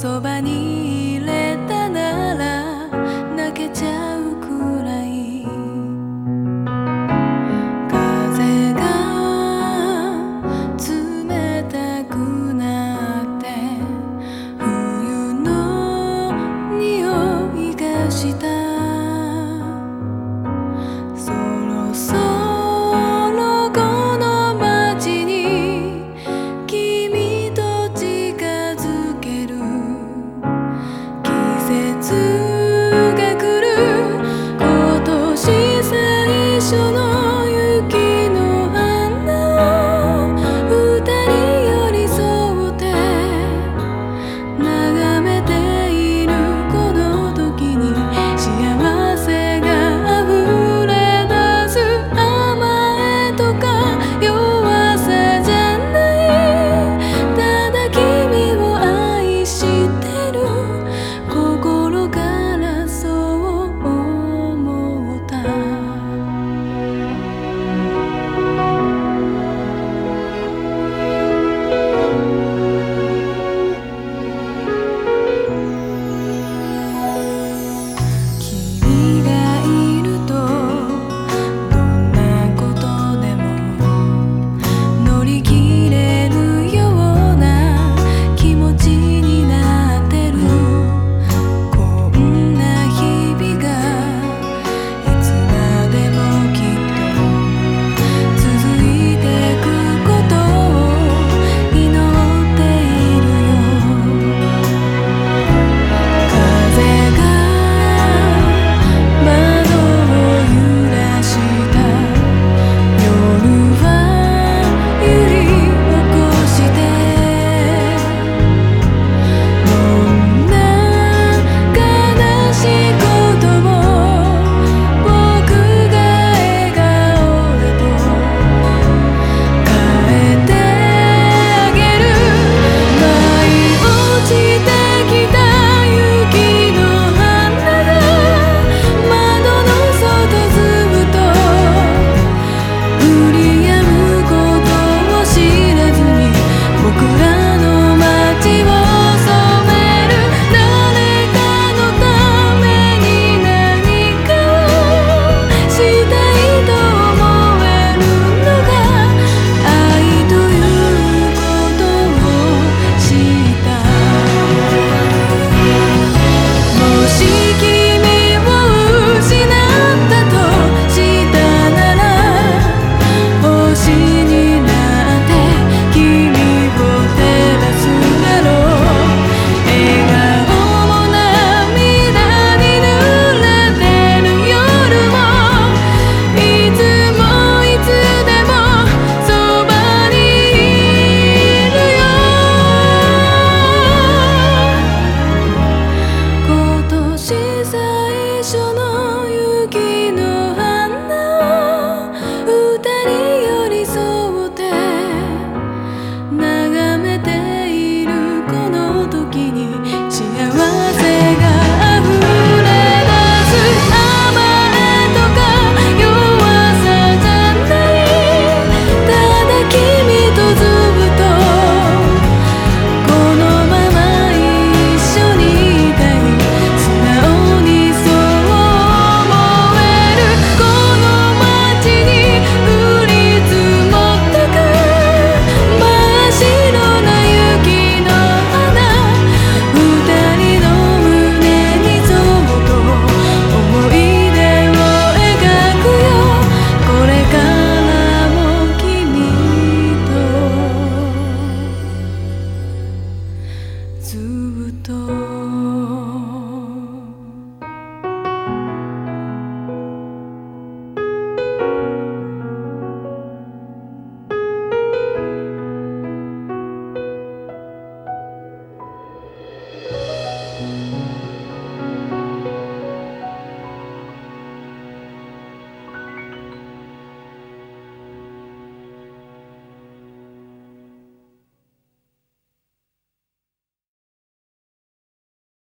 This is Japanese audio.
そばにずっと